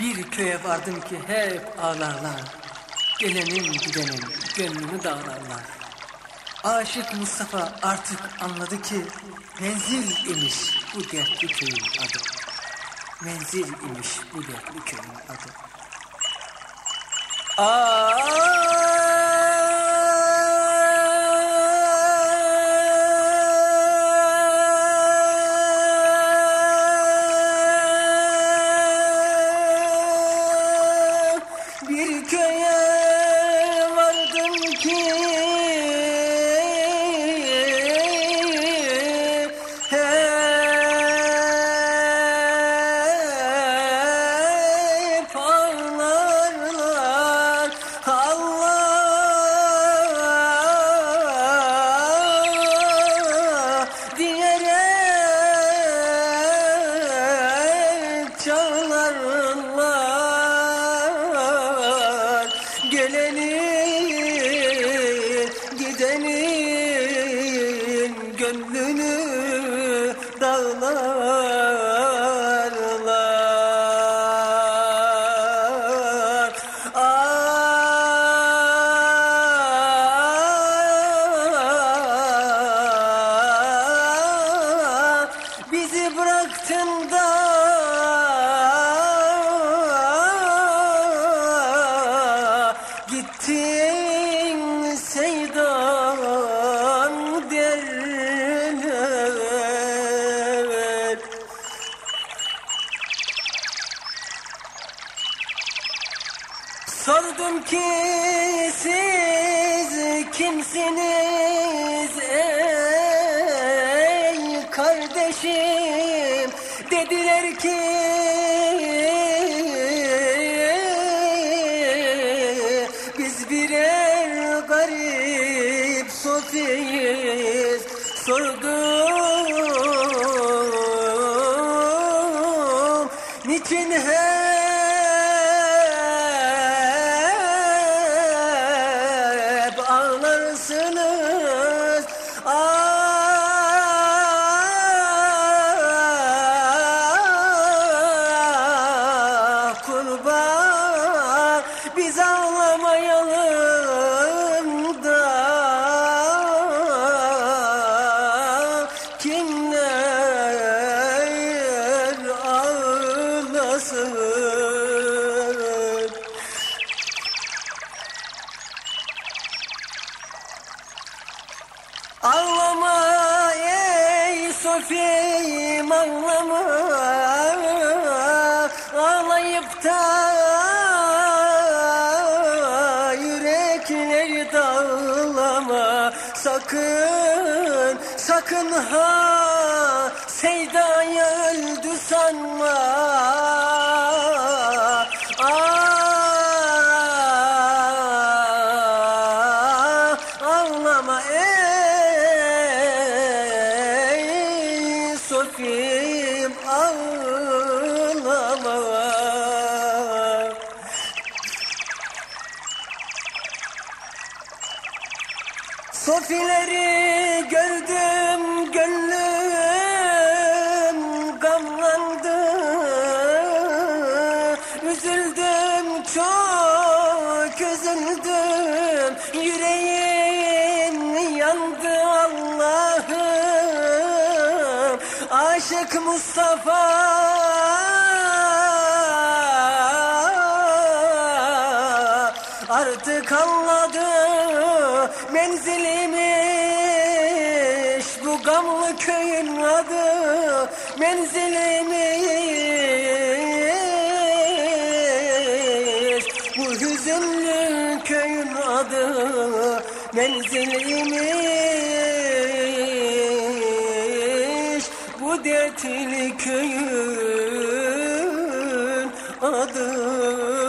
Bir köye vardım ki hep ağlarlar. Gelenin gidenin gönlünü dağlarlar. Aşık Mustafa artık anladı ki menzil imiş bu dertli köyün adı. Menzil imiş bu dertli köyün adı. Aa, bir köye vardım ki Allah diyerek çağlarlar gönlünü dağlarlar. Aa, bizi bıraktın da Sordum ki siz kimsiniz ey kardeşim? Dediler ki biz birer garip sofiyiz Sordum niçin hep ağlarsınız Ah kurban biz ey Sofim ağlama Ağlayıp da yürekleri dağlama. Sakın sakın ha Seyda'yı öldü sanma Sofileri gördüm Aşık Mustafa. Artık anladı menziliymiş bu gamlı köyün adı menziliymiş bu hüzünlü köyün adı menziliymiş bu dertli köyün adı